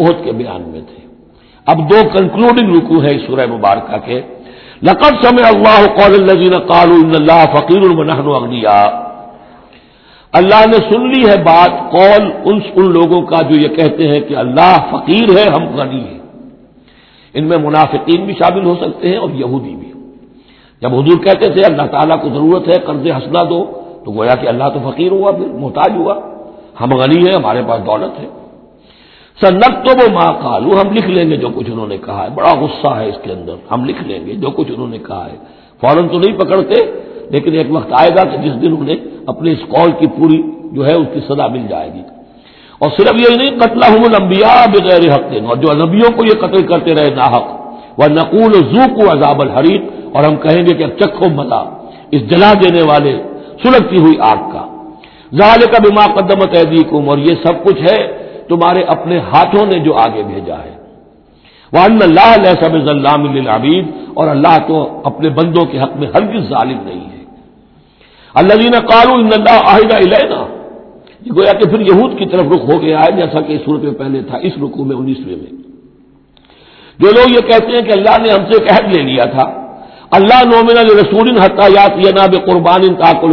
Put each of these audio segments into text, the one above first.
عہد کے بیان میں تھے۔ اب دو کنکلوڈنگ رکو ہے اس سورہ مبارکہ کے۔ لقب سمے اللہ قول الزین قالو ان اللہ فقیر المنحن اغنیا اللہ نے سن لی ہے بات، قول ان ان لوگوں کا جو یہ کہتے ہیں کہ اللہ فقیر ہے، ہم غنی ہیں۔ ان میں منافقین بھی شامل ہو سکتے ہیں اور یہودی بھی۔ جب حضور کہتے تھے اللہ تعالیٰ کو ضرورت ہے، قرض ہنسنا دو، تو گویا کہ اللہ تو فقیر ہوا، پھر محتاج ہوا۔ ہم غنی ہیں، ہمارے پاس دولت ہے۔ سر نق تو وہ ماں کالو ہم لکھ لیں گے جو کچھ انہوں نے کہا ہے۔ بڑا غصہ ہے اس کے اندر۔ ہم لکھ لیں گے جو کچھ انہوں نے کہا ہے۔ فوراً تو نہیں پکڑتے، لیکن ایک وقت آئے گا کہ جس دن انہیں اپنے اس قول کی پوری جو ہے اس کی سزا مل جائے گی۔ اور صرف یہی نہیں قتل ہوں لمبیا بغیر حق۔ اور جو نبیوں کو یہ قتل کرتے رہے نا حق وہ نقول زو کو عذاب الحریق اور ہم کہیں گے کہ اب چکھو مزہ اس جلا دینے والے، سلگتی ہوئی آگ کا۔ ظاہر کا بیما قدمت عیدیکم اور یہ سب کچھ ہے تمہارے اپنے ہاتھوں نے جو آگے بھیجا ہے۔ وہ اللہ علیہ سب ضلع اور اللہ تو اپنے بندوں کے حق میں ہرگز ظالم نہیں ہے۔ اللہ جی نے کالو ان اللہ عہدہ علینا یہ گویا کہ پھر یہود کی طرف رخ ہو گیا ہے، جیسا کہ اس صورت میں پہلے تھا، اس رکو میں، انیسویں میں۔ جو لوگ یہ کہتے ہیں کہ اللہ نے ہم سے ایک عہد لے لیا تھا، اللہ نومن رسول حتیات یا ناب قربان تاکل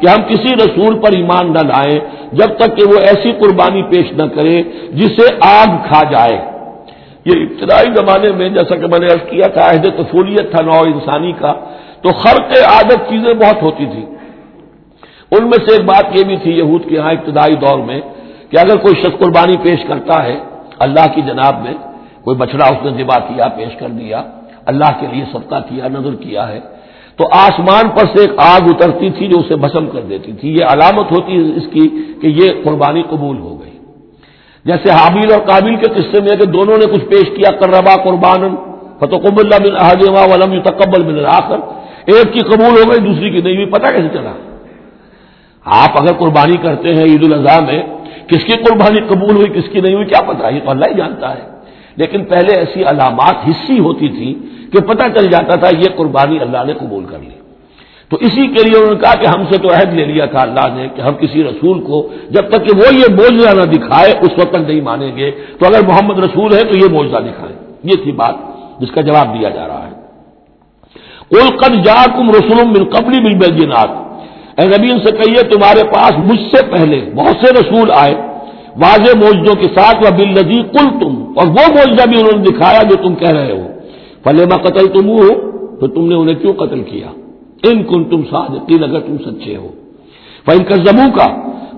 کہ ہم کسی رسول پر ایمان نہ لائیں جب تک کہ وہ ایسی قربانی پیش نہ کرے جسے آگ کھا جائے۔ یہ ابتدائی زمانے میں جیسا کہ میں نے عرض کیا تھا، عہد طفولیت تھا نو انسانی کا، تو خرق عادت چیزیں بہت ہوتی تھی ان میں سے ایک بات یہ بھی تھی یہود کے یہاں ابتدائی دور میں کہ اگر کوئی شخص قربانی پیش کرتا ہے اللہ کی جناب میں، کوئی بچڑا اس نے ذبح کیا، پیش کر دیا، اللہ کے لیے صدقہ کیا نظر کیا ہے تو آسمان پر سے ایک آگ اترتی تھی جو اسے بسم کر دیتی تھی۔ یہ علامت ہوتی ہے اس کی کہ یہ قربانی قبول ہو گئی۔ جیسے حابیل اور قابل کے قصے میں کہ دونوں نے کچھ پیش کیا کر ربا قربان فتح قب اللہ بن حاجمہ ولم تقبل بن آخر ایک کی قبول ہو گئی، دوسری کی نہیں ہوئی پتا کیسے چلا؟ آپ اگر قربانی کرتے ہیں عید الاضحیٰ میں، کس کی قربانی قبول ہوئی، کس کی نہیں ہوئی، کیا پتا یہ تو اللہ ہی جانتا ہے۔ لیکن پہلے ایسی علامات حصی ہوتی تھی کہ پتہ چل جاتا تھا یہ قربانی اللہ نے قبول کر لی۔ تو اسی کے لیے انہوں نے کہا کہ ہم سے تو عہد لے لیا تھا اللہ نے کہ ہم کسی رسول کو جب تک کہ وہ یہ موجودہ نہ دکھائے، اس وقت تک نہیں مانیں گے۔ تو اگر محمد رسول ہے تو یہ موجودہ دکھائیں۔ یہ تھی بات جس کا جواب دیا جا رہا ہے۔ کل قد جا کم رسول بن قبلی بل بینات اے نبی ان سے کہیے، تمہارے پاس مجھ سے پہلے بہت سے رسول آئے۔ واضح موجودوں کے ساتھ وہ بل نزی کل تم اور وہ موجودہ بھی انہوں نے دکھایا جو تم کہہ رہے ہو۔ فلیما قتل تم ہو تو تم نے انہیں کیوں قتل کیا؟ ان کن تم صادقین اگر تم سچے ہو۔ فن کا زمو کا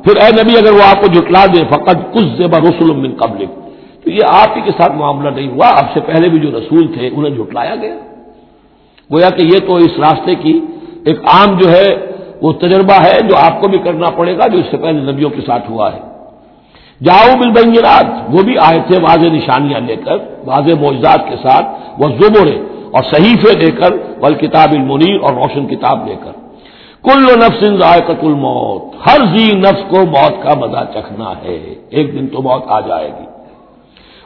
پھر اے نبی اگر وہ آپ کو جٹلا دے فقط کچھ زیبا رسول من قبل تو یہ آپ ہی کے ساتھ معاملہ نہیں ہوا۔ آپ سے پہلے بھی جو رسول تھے، انہیں جھٹلایا گیا۔ گویا کہ یہ تو اس راستے کی ایک عام جو ہے، وہ تجربہ ہے جو آپ کو بھی کرنا پڑے گا، جو اس سے پہلے نبیوں کے ساتھ ہوا ہے۔ جاؤ بل وہ بھی آئے تھے واضح نشانیاں لے کر، واضح معجزات کے ساتھ، وہ زبرے اور صحیفے دے کر بل کتاب المنیر اور روشن کتاب لے کر۔ کل نفس ذائقت الموت۔ ہر زی نفس کو موت کا مزہ چکھنا ہے۔ ایک دن تو موت آ جائے گی۔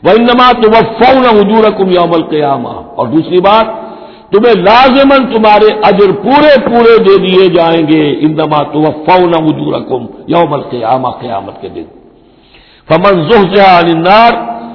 وہ انما تو وہ فون حجور کم یوم القیامہ اور دوسری بات، تمہیں لازمن تمہارے اجر پورے پورے دے دیے جائیں گے۔ اندما تو فون حجور کم یوم القیامہ قیامت کے دن۔ فمن النار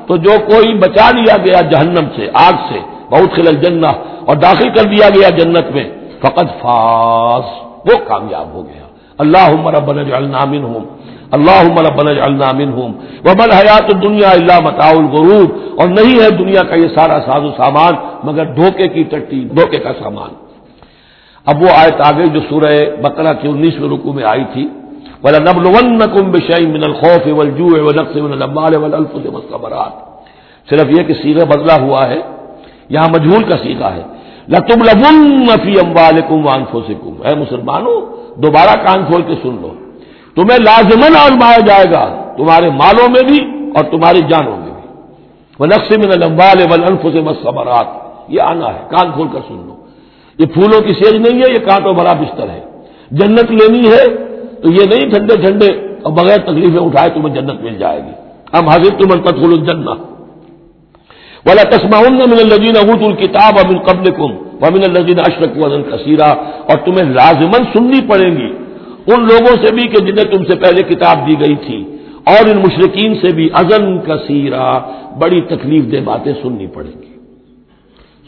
تو جو کوئی بچا لیا گیا جہنم سے، آگ سے، بہت خلل جنہ، اور داخل کر دیا گیا جنت میں فقط فاس وہ کامیاب ہو گیا۔ اللہ ربنا اجعلنا منہم اللہ ربنا اجعلنا منہم۔ ومن حیات دنیا اللہ متاع الغرور، اور نہیں ہے دنیا کا یہ سارا ساز و سامان، مگر دھوکے کی ٹٹی دھوکے کا سامان۔ اب وہ آیت آگے جو سورہ بقرہ کے انیسویں رکو میں آئی تھی بلا نب لم بشئی من الخوف والجوع ونقص من الاموال صرف یہ کہ سیغہ بدلا ہوا ہے، یہاں مجہول کا سیکھا ہے۔ لتم لبن فی اموالکم وانفسکم۔ اے مسلمانوں، دوبارہ کان کھول کے سن لو۔ تمہیں لازمن آزمایا جائے گا، تمہارے مالوں میں بھی اور تمہاری جانوں میں بھی۔ وہ نقص من الاموال والانفس والثمرات۔ یہ آنا ہے، کان کھول کر سن لو۔ یہ پھولوں کی سیج نہیں ہے، یہ کانٹوں بڑا بستر ہے۔ جنت لینی ہے تو یہ نہیں ٹھنڈے ٹھنڈے اور بغیر تکلیفیں اٹھائے تمہیں جنت مل جائے گی۔ ہم حاضر تم تدخل الجنہ ولا تسما من الزین ابوت الکتاب ابن قبل کم ومن الزین اشرق وزن کثیرہ اور تمہیں لازمن سننی پڑے گی۔ ان لوگوں سے بھی کہ جنہیں تم سے پہلے کتاب دی گئی تھی اور ان مشرقین سے بھی ازن کا سیرا بڑی تکلیف دہ باتیں سننی پڑیں گی۔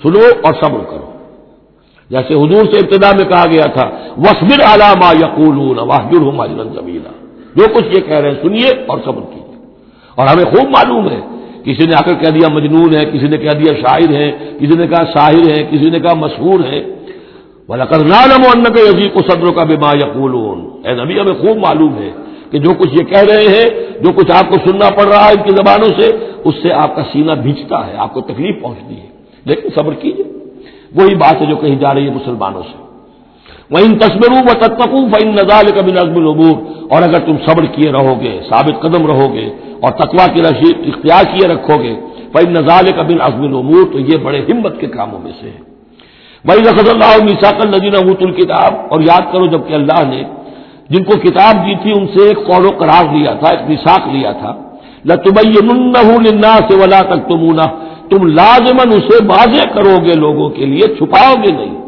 سنو اور صبر کرو۔ جیسے حضور سے ابتدا میں کہا گیا تھا وسبر علامہ یقول واہجر زمینا جو کچھ یہ کہہ رہے ہیں سنیے اور صبر کیجیے۔ اور ہمیں خوب معلوم ہے، کسی نے آ کر کہہ دیا مجنون ہے، کسی نے کہہ دیا شاعر ہے، کسی نے کہا شاعر ہے، کسی نے کہا مشہور ہے۔ بولا کر نالم ان کے عزیز کو صدر کا بیما یقول اے نبی، ہمیں خوب معلوم ہے کہ جو کچھ یہ کہہ رہے ہیں، جو کچھ آپ کو سننا پڑ رہا ہے ان کی زبانوں سے، اس سے آپ کا سینہ بھیجتا ہے، آپ کو تکلیف پہنچتی ہے۔ لیکن صبر کیجیے۔ وہی بات ہے جو کہی جا رہی ہے مسلمانوں سے۔ وہ ان تصویروں و تتقوف ان نظال کبھی نظم العبور اور اگر تم صبر کیے رہو گے ثابت قدم رہو گے اور تقوا کی رشید اختیار کیے رکھو گے بھائی نظال کبھی عزم العمور تو یہ بڑے ہمت کے کاموں میں سے ہے۔ بھائی رخص اللہ میساک النجین ابوت الکتاب اور یاد کرو جبکہ اللہ نے جن کو کتاب دی تھی، ان سے ایک قول و قرار لیا تھا، ایک مساق لیا تھا۔ لتبئی سے ولا تک تم لازمن اسے واضح کرو گے لوگوں کے لیے، چھپاؤ گے نہیں۔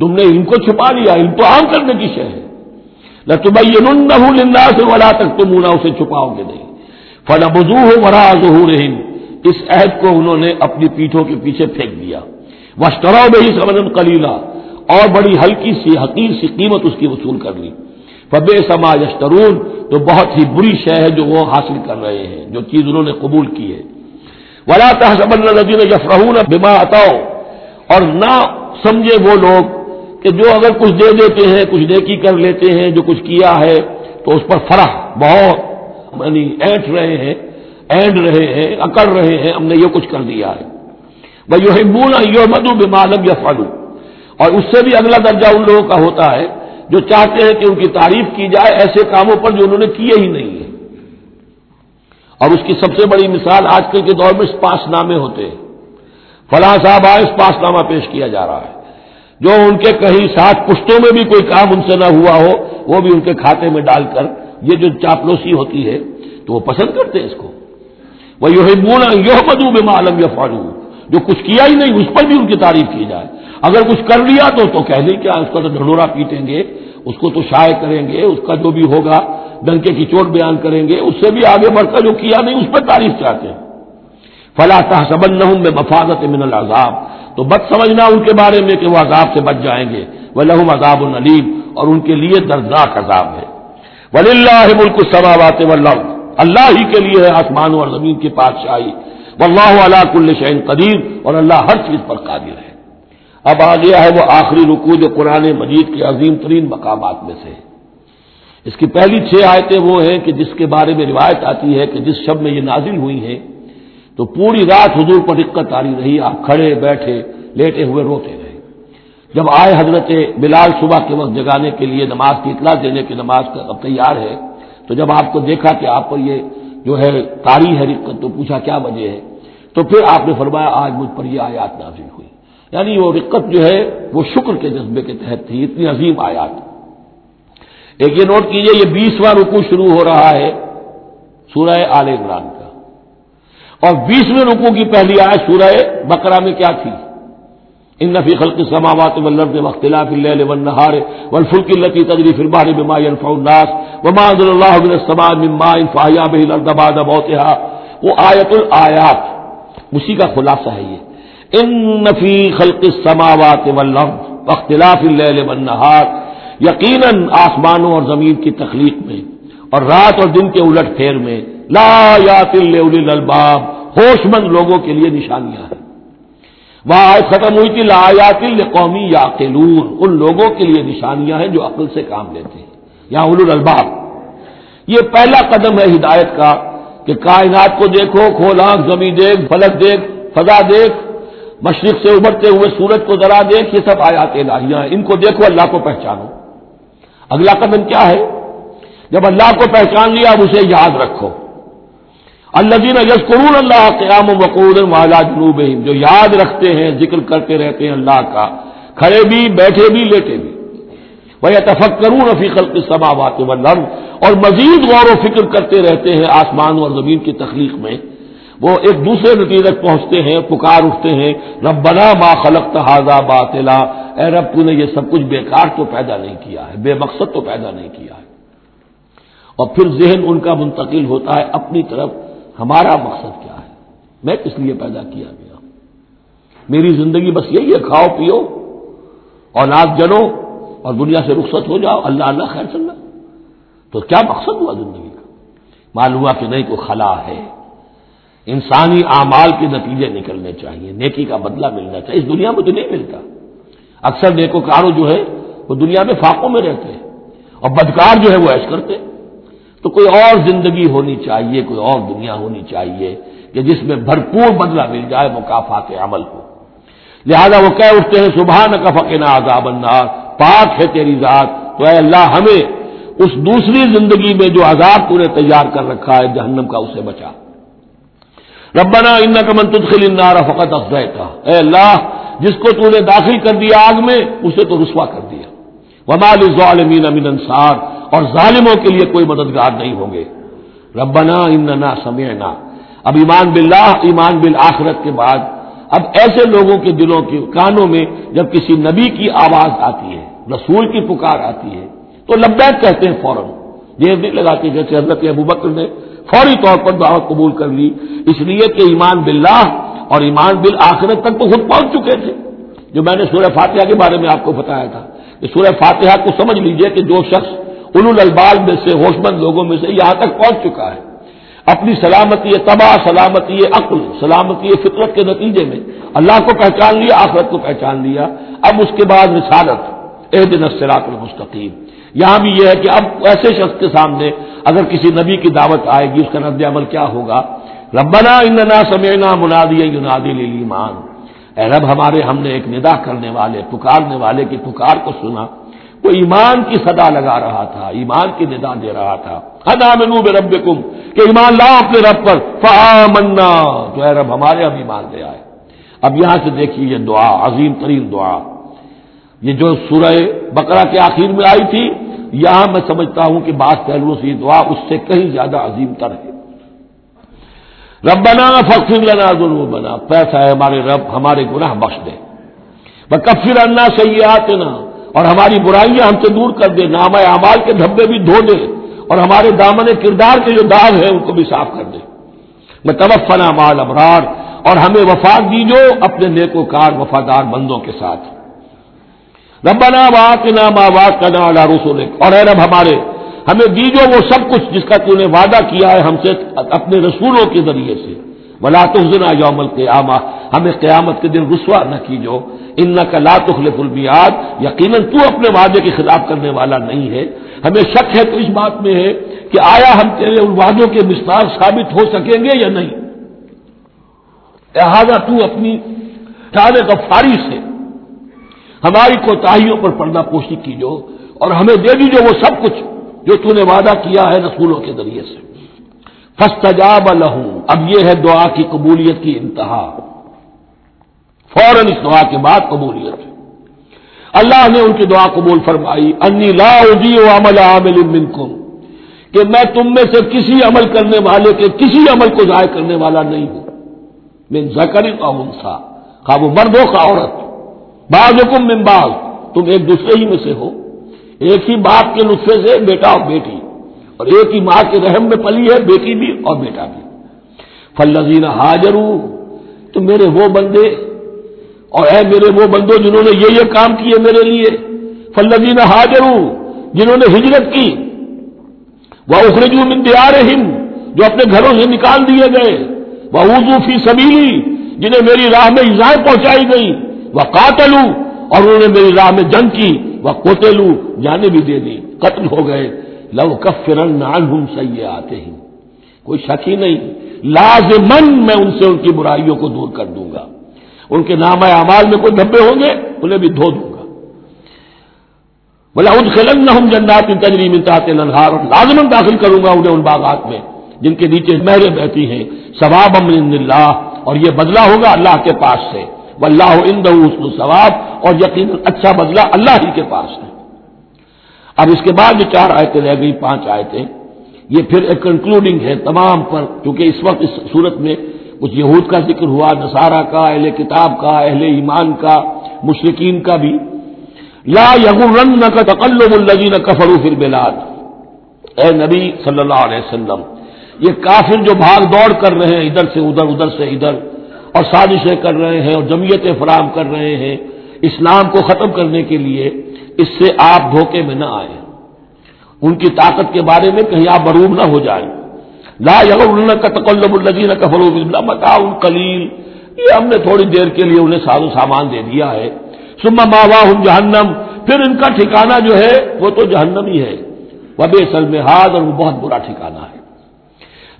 تم نے ان کو چھپا لیا، ان کو عام کرنے کی شہ ہے۔ لتبئی لنا سے ولا تک تم اسے چھپاؤ گے نہیں۔ فلا بزو ہو ورا ظہور اس عہد کو انہوں نے اپنی پیٹھوں کے پیچھے پھینک دیا۔ وشترا بہی سمن کلیلہ اور بڑی ہلکی سی، حقیر سی قیمت اس کی وصول کر لی۔ فبے سما یشترون، تو بہت ہی بری شے ہے جو وہ حاصل کر رہے ہیں، جو چیز انہوں نے قبول کی ہے۔ ولا تحسبن الذين يفرحون بما اتاؤ اور نہ سمجھے وہ لوگ کہ جو اگر کچھ دے دیتے ہیں، کچھ نیکی کر لیتے ہیں، جو کچھ کیا ہے، تو اس پر فرح بہت یعنی اینٹ رہے ہیں، اینڈ رہے ہیں، اکڑ رہے ہیں، ہم نے یہ کچھ کر دیا ہے۔ وہ یو بون یو مدو بمالم یا اور اس سے بھی اگلا درجہ ان لوگوں کا ہوتا ہے جو چاہتے ہیں کہ ان کی تعریف کی جائے، ایسے کاموں پر جو انہوں نے کیے ہی نہیں ہے اور اس کی سب سے بڑی مثال آج کل کے دور میں اسپاس نامے ہوتے ہیں۔ فلاں صاحب آئے اسپاس نامہ پیش کیا جا رہا ہے۔ جو ان کے کہیں سات پشتوں میں بھی کوئی کام ان سے نہ ہوا ہو، وہ بھی ان کے کھاتے میں ڈال کر یہ جو چاپلوسی ہوتی ہے، تو وہ پسند کرتے ہیں اس کو۔ وہ یو بونا یو مدو بے معلوم یا فارو جو کچھ کیا ہی نہیں، اس پر بھی ان کی تعریف کی جائے۔ اگر کچھ کر لیا تو تو کہہ دیں کیا ہاں، اس کا تو ڈھنڈورا پیٹیں گے، اس کو تو شائع کریں گے، اس کا جو بھی ہوگا ڈنکے کی چوٹ بیان کریں گے، اس سے بھی آگے بڑھ کر جو کیا نہیں، اس پر تعریف چاہتے ہیں۔ فلاں سبن نہ میں مفادت من العذاب۔ تو بد سمجھنا ان کے بارے میں کہ وہ عذاب سے بچ جائیں گے۔ وہ لہم عذاب العلیم اور ان کے لیے دردناک عذاب ہے۔ ولی اللہ ملک سماوات اللہ ہی کے لیے ہے آسمان اور زمین کی پادشاہی۔ واللہ علا کل شعین قدیر اور اللہ ہر چیز پر قادر ہے۔ اب آ گیا ہے وہ آخری رکو جو قرآن مجید کے عظیم ترین مقامات میں سے۔ اس کی پہلی چھ آیتیں وہ ہیں کہ جس کے بارے میں روایت آتی ہے کہ جس شب میں یہ نازل ہوئی ہیں، تو پوری رات حضور پر دقت آ رہی رہی آپ کھڑے بیٹھے، لیٹے ہوئے روتے رہے۔ جب آئے حضرت بلال صبح کے وقت جگانے کے لیے نماز کی اطلاع دینے کی نماز کا اب تیار ہے، تو جب آپ کو دیکھا کہ آپ پر یہ جو ہے تاری ہے رقت تو پوچھا کیا وجہ ہے؟ تو پھر آپ نے فرمایا، آج مجھ پر یہ آیات نازل ہوئی۔ یعنی وہ رقت جو ہے، وہ شکر کے جذبے کے تحت تھی، اتنی عظیم آیات۔ ایک یہ نوٹ کیجیے، یہ بیسواں رکو شروع ہو رہا ہے سورہ آل عمران کا۔ اور بیسویں رکو کی پہلی آئے سورہ بکرا میں کیا تھی؟ ان نفی خلق سماوات ولرد وختلاف اللیل والنہار والفلک التي تجری في البحر بما ينفع الناس وما انزل الله من السماء من ماء فاحيا به الارض بعد موتها۔ وہ آیت الآیات۔ اسی کا خلاصہ ہے یہ۔ ان نفی خلق السماوات سماوات اختلاف اللیل والنہار یقیناً آسمانوں اور زمین کی تخلیق میں اور رات اور دن کے الٹ پھیر میں لا یات الباب ہوش مند لوگوں کے لیے نشانیاں ہیں۔ وہاں آج ختم ہوئی تھی، لا یات قومی یا ان لوگوں کے لیے نشانیاں ہیں جو عقل سے کام لیتے ہیں۔ یا اول الباب یہ پہلا قدم ہے ہدایت کا، کہ کائنات کو دیکھو، کھول آنکھ، زمین دیکھ، فلک دیکھ، فضا دیکھ، مشرق سے ابھرتے ہوئے سورج کو ذرا دیکھ، یہ سب آیات الہیاں ہیں۔ ان کو دیکھو، اللہ کو پہچانو۔ اگلا قدم کیا ہے؟ جب اللہ کو پہچان لیا، اب اسے یاد رکھو۔ اللہ جین یسکرون اللہ قیام و وقور والا جنوب جو یاد رکھتے ہیں، ذکر کرتے رہتے ہیں اللہ کا۔ کھڑے بھی، بیٹھے بھی، لیٹے بھی۔ وہ تفق کروں رفیق السماوات والارض، اور مزید غور و فکر کرتے رہتے ہیں آسمان اور زمین کی تخلیق میں۔ وہ ایک دوسرے نتیجے پہنچتے ہیں، پکار اٹھتے ہیں، ربنا ما خلق تحاظہ باطلا۔ اے رب، تو نے یہ سب کچھ بیکار تو پیدا نہیں کیا ہے، بے مقصد تو پیدا نہیں کیا ہے۔ اور پھر ذہن ان کا منتقل ہوتا ہے، اپنی طرف ہمارا مقصد کیا ہے؟ میں کس لیے پیدا کیا گیا؟ میری زندگی بس یہی ہے، کھاؤ، پیو۔ اولاد جنو اور دنیا سے رخصت ہو جاؤ، اللہ اللہ، خیر چلنا تو کیا مقصد ہوا زندگی کا؟ معلوم ہوا کہ نہیں، کوئی خلا ہے۔ انسانی اعمال کے نتیجے نکلنے چاہیے، نیکی کا بدلہ ملنا چاہیے، اس دنیا میں تو نہیں ملتا۔ اکثر نیکوکاروں جو ہے وہ دنیا میں فاقوں میں رہتے ہیں اور بدکار جو ہے، وہ ایش کرتے تو کوئی اور زندگی ہونی چاہیے، کوئی اور دنیا ہونی چاہیے کہ جس میں بھرپور بدلہ مل جائے مقافات عمل کو لہذا وہ کہہ اٹھتے ہیں صبح نہ کا فقین عذاب النار، پاک ہے تیری ذات۔ تو اے اللہ، ہمیں اس دوسری زندگی میں جو عذاب تو نے تیار کر رکھا ہے، جہنم کا، اسے بچا۔ ربنا ان کا من تدخل النار فقط افزائے اے اللہ، جس کو تو نے داخل کر دیا آگ میں، اسے تو رسوا کر دیا۔ ومال ظالمین امین انصار، اور ظالموں کے لیے کوئی مددگار نہیں ہوں گے۔ ربنا اننا سمعنا۔ اب ایمان باللہ، ایمان بالآخرت کے بعد، اب ایسے لوگوں کے دلوں کے کانوں میں جب کسی نبی کی آواز آتی ہے، رسول کی پکار آتی ہے، تو لبیک کہتے ہیں فوراً۔ دیر نہیں لگاتے جیسے حضرت ابو بکر نے فوری طور پر دعوت قبول کر لی۔ اس لیے کہ ایمان باللہ اور ایمان بالآخرت تک تو خود پہنچ چکے تھے۔ جو میں نے سورہ فاتحہ کے بارے میں آپ کو بتایا تھا کہ سورہ فاتحہ کو سمجھ لیجیے کہ جو شخص ان البال میں سے ہوش مند لوگوں میں سے یہاں تک پہنچ چکا ہے۔ اپنی سلامتی تباہ، سلامتی عقل، سلامتی فطرت کے نتیجے میں اللہ کو پہچان لیا، آخرت کو پہچان لیا۔ اب اس کے بعد رسالت اح دن سراط المستقیم۔ یہاں بھی یہ ہے کہ اب ایسے شخص کے سامنے اگر کسی نبی کی دعوت آئے گی، اس کا رد عمل کیا ہوگا؟ ربنا اننا سمینا منادی ینادی لیمان اے رب، ہمارے، ہم نے ایک ندا کرنے والے، پکارنے والے کی پکار کو سنا۔ وہ ایمان کی صدا لگا رہا تھا، ایمان کی ندا دے رہا تھا۔ منو بے رب کم کہ ایمان لا اپنے رب پر۔ فمنا تو اے رب، ہمارے اب ایمان لے آئے۔ اب یہاں سے دیکھیے یہ دعا، عظیم ترین دعا۔ یہ جو سورہ بقرہ کے آخر میں آئی تھی یہاں میں سمجھتا ہوں کہ بعض پہلوؤں سے یہ دعا اس سے کہیں زیادہ عظیم تر ہے۔ رب بنا فخر لنا ضرور بنا پیسہ ہے ہمارے رب، ہمارے گناہ بخش دے۔ کفر انا سیاحت نا اور ہماری برائیاں ہم سے دور کر دے۔ نام اعمال کے دھبے بھی دھو دے۔ اور ہمارے دامن کردار کے جو داغ ہیں ان کو بھی صاف کر دے۔ میں توفنا مال ابرار اور ہمیں وفات دیجو اپنے نیک و کار وفادار بندوں کے ساتھ۔ ربنا واق نام آواز کا نام اور اے رب ہمارے، ہمیں دیجو وہ سب کچھ جس کا تو نے وعدہ کیا ہے ہم سے اپنے رسولوں کے ذریعے سے۔ بلا تخنا یوم القیامہ ہمیں قیامت کے دن رسوا نہ کیجو۔ ان کا لا تخلف المیاد یقیناً تو اپنے وعدے کے خلاف کرنے والا نہیں ہے۔ ہمیں شک ہے تو اس بات میں ہے کہ آیا ہم تیرے ان وعدوں کے مستار ثابت ہو سکیں گے یا نہیں؟ لہذا تو اپنی ٹھانے غفاری سے ہماری کوتاہیوں پر پردہ پوشی کیجو اور ہمیں دے دیجو وہ سب کچھ جو تو نے وعدہ کیا ہے رسولوں کے ذریعے سے۔ فستجاب لہوں اب یہ ہے دعا کی قبولیت کی انتہا۔ فوراً اس دعا کے بعد قبولیت۔ اللہ نے ان کی دعا قبول فرمائی۔ انی لا و عمل عامل منکم۔ کہ میں تم میں سے کسی عمل کرنے والے کے کسی عمل کو ضائع کرنے والا نہیں ہوں۔ میں زکری کا انسا خواب مرد ہو کا عورت۔ بعض حکم من بعض، تم ایک دوسرے ہی میں سے ہو۔ ایک ہی باپ کے نسخے سے بیٹا اور بیٹی، اور ایک ہی ماں کے رحم میں پلی ہے، بیٹی بھی اور بیٹا بھی۔ فلزین حاضر تو میرے وہ بندے، اور اے میرے وہ بندو جنہوں نے یہ یہ کام کیے میرے لیے۔ فلزین حاضر جنہوں نے ہجرت کی۔ وہ اخرجو من دیار ہند جو اپنے گھروں سے نکال دیے گئے۔ وہ اردو فی سبیلی جنہیں میری راہ میں ایزائیں پہنچائی گئی وہ قاتلوں اور انہوں نے میری راہ میں جنگ کی وہ کوتےلو جانے بھی دے دی، قتل ہو گئے۔ لو کفرن نان ہوں آتے ہی کوئی شک ہی نہیں لازمن میں ان سے ان کی برائیوں کو دور کر دوں گا۔ ان کے نام اعمال میں کوئی دھبے ہوں گے، انہیں بھی دھو دوں گا۔ بولا ان خلن نہ ہوں جنات تجریم انتہاتے لنہار لازمن داخل کروں گا انہیں ان باغات میں، جن کے نیچے مہریں بہتی ہیں۔ ثواب امن اللہ اور یہ بدلہ ہوگا اللہ کے پاس سے۔ وہ اللہ ان ثواب اور یقین اچھا بدلہ اللہ ہی کے پاس ہے۔ اب اس کے بعد جو چار آیتیں رہ گئی، پانچ آیتیں۔ یہ پھر ایک کنکلوڈنگ ہے تمام پر، کیونکہ اس وقت اس صورت میں کچھ یہود کا ذکر ہوا، نصارہ کا، اہل کتاب کا، اہل ایمان کا مشرقین کا بھی۔ لا یغرن کا تقلب الزین کفرو فر بلاد اے نبی صلی اللہ علیہ وسلم، یہ کافر جو بھاگ دوڑ کر رہے ہیں، ادھر سے ادھر ادھر سے ادھر اور سازشیں کر رہے ہیں اور جمعیتیں فراہم کر رہے ہیں اسلام کو ختم کرنے کے لیے، اس سے آپ دھوکے میں نہ آئے ان کی طاقت کے بارے میں کہیں آپ بروب نہ ہو جائیں۔ لا یغر کا تقلب الدین کا فروغ متا کلیل یہ ہم نے تھوڑی دیر کے لیے انہیں ساز و سامان دے دیا ہے۔ سما ماوا ہوں جہنم۔ پھر ان کا ٹھکانا جو ہے وہ تو جہنم ہی ہے۔ وب ہاتھ اور وہ بہت برا ٹھکانا ہے۔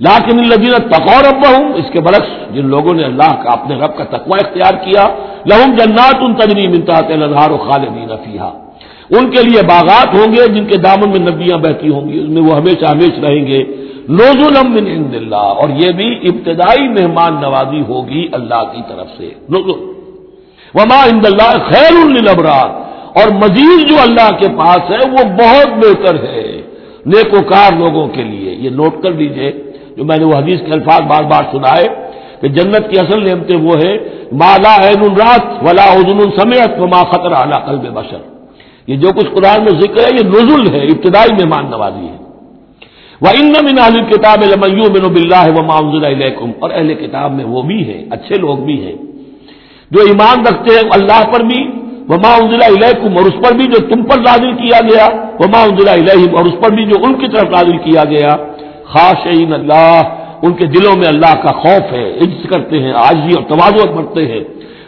لاکن الدین تقور اب ہوں اس کے برعکس جن لوگوں نے اللہ کا اپنے رب کا تقوی اختیار کیا، لہم جنات ان تجریم انتہا لدھار و خالدین فیحا ان کے لیے باغات ہوں گے، جن کے دامن میں نبیاں بہتی ہوں گی اس میں وہ ہمیشہ ہمیش رہیں گے۔ نوزل من عند اللہ، اور یہ بھی ابتدائی مہمان نوازی ہوگی اللہ کی طرف سے۔ وما عند اللہ خیر البرار اور مزید جو اللہ کے پاس ہے، وہ بہت بہتر ہے۔ نیکوکار لوگوں کے لیے، یہ نوٹ کر لیجیے۔ جو میں نے وہ حدیث کے الفاظ بار بار سنائے کہ جنت کی اصل نعمتیں وہ ہے مالا عین الرات ولا عدن السمیت وما خطر اعلیٰ قلب بشر۔ یہ جو کچھ قرآن میں ذکر ہے، یہ نزل ہے، ابتدائی مہمان نوازی ہے۔ وہ ان من اہل کتاب لمیو بن بلّہ و معذر علیکم اور اہل کتاب میں وہ بھی ہیں، اچھے لوگ بھی ہیں۔ جو ایمان رکھتے ہیں، اللہ پر بھی وہ معذر علیکم اور اس پر بھی جو تم پر نازل کیا گیا وہ معذر علیہم اور اس پر بھی جو ان کی طرف نازل کیا گیا۔ خاص اللہ، ان کے دلوں میں اللہ کا خوف ہے عزت کرتے ہیں آجی اور توازت بڑھتے ہیں۔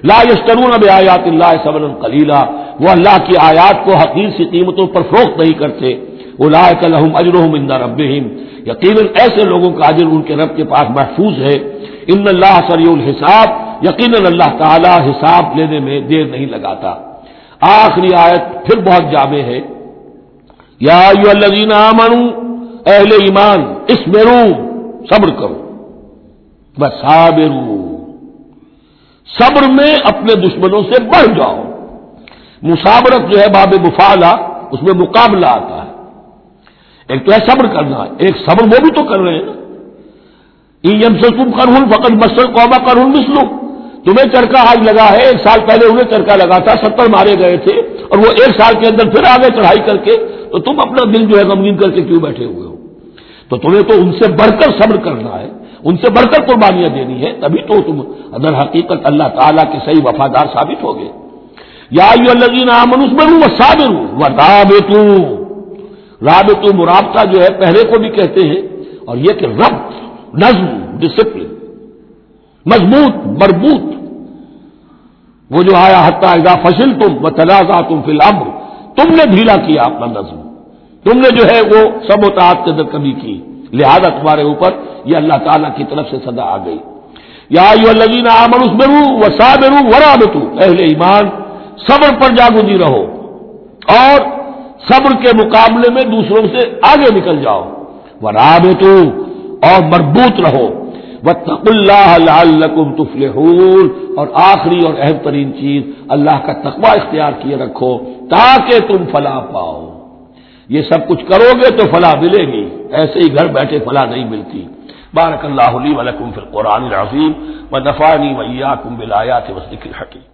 لا یشترون اب آیات اللہ صبر کلیلہ وہ اللہ کی آیات کو حقیر سی قیمتوں پر فروخت نہیں کرتے۔ وہ لائق الحم اجرحم اندر رب یقیناً ایسے لوگوں کا اجر ان کے رب کے پاس محفوظ ہے۔ ان اللہ سری الحساب، یقیناً اللہ تعالی حساب لینے میں دیر نہیں لگاتا۔ آخری آیت پھر بہت جامع ہے۔ یا اہل ایمان اس میرو صبر کرو۔ بس صبر میں اپنے دشمنوں سے بڑھ جاؤ۔ مسابرت جو ہے باب مفالا، اس میں مقابلہ آتا ہے۔ ایک تو ہے صبر کرنا، ایک صبر وہ بھی تو کر رہے ہیں نا۔ یم سے تم کروں فقط مسل قوما کروں مسلو تمہیں چرکا آج لگا ہے، ایک سال پہلے انہیں چرکا لگا تھا، ستر مارے گئے تھے اور وہ ایک سال کے اندر پھر آگے چڑھائی کر کے، تو تم اپنا دل جو ہے غمگین کر کے کیوں بیٹھے ہوئے ہو؟ تو تمہیں تو ان سے بڑھ کر صبر کرنا ہے، ان سے بڑھ کر قربانیاں دینی ہے، تبھی تو تم اگر حقیقت اللہ تعالیٰ کے صحیح وفادار ثابت ہوگے۔ یا اس میں وہ صابر ہوں رابطوں رابطوں مرابطہ جو ہے، پہلے کو بھی کہتے ہیں، اور یہ کہ رب، نظم ڈسپلن مضبوط، مربوط۔ وہ جو آیا حتہ فصل تم و تنازع تم فی الحال تم نے ڈھیلا کیا اپنا نظم۔ تم نے جو ہے وہ سب وطاعت کے اندر کمی کی۔ لہذا تمہارے اوپر یہ اللہ تعالیٰ کی طرف سے صدا آ گئی۔ یا لگین آمن اس برو و سا برو ورا اہل ایمان، صبر پر جاگودی رہو۔ اور صبر کے مقابلے میں دوسروں سے آگے نکل جاؤ۔ ورا اور مربوط رہو۔ وطق اللہ تفل اور آخری اور اہم ترین چیز، اللہ کا تقوی اختیار کیے رکھو تاکہ تم فلاح پاؤ۔ یہ سب کچھ کرو گے تو فلاح ملے گی۔ ایسے ہی گھر بیٹھے فلاح نہیں ملتی۔ بارک اللہ علی ولکم فی القرآن العظیم و نفانی ویا کم بلایا تھے حقیق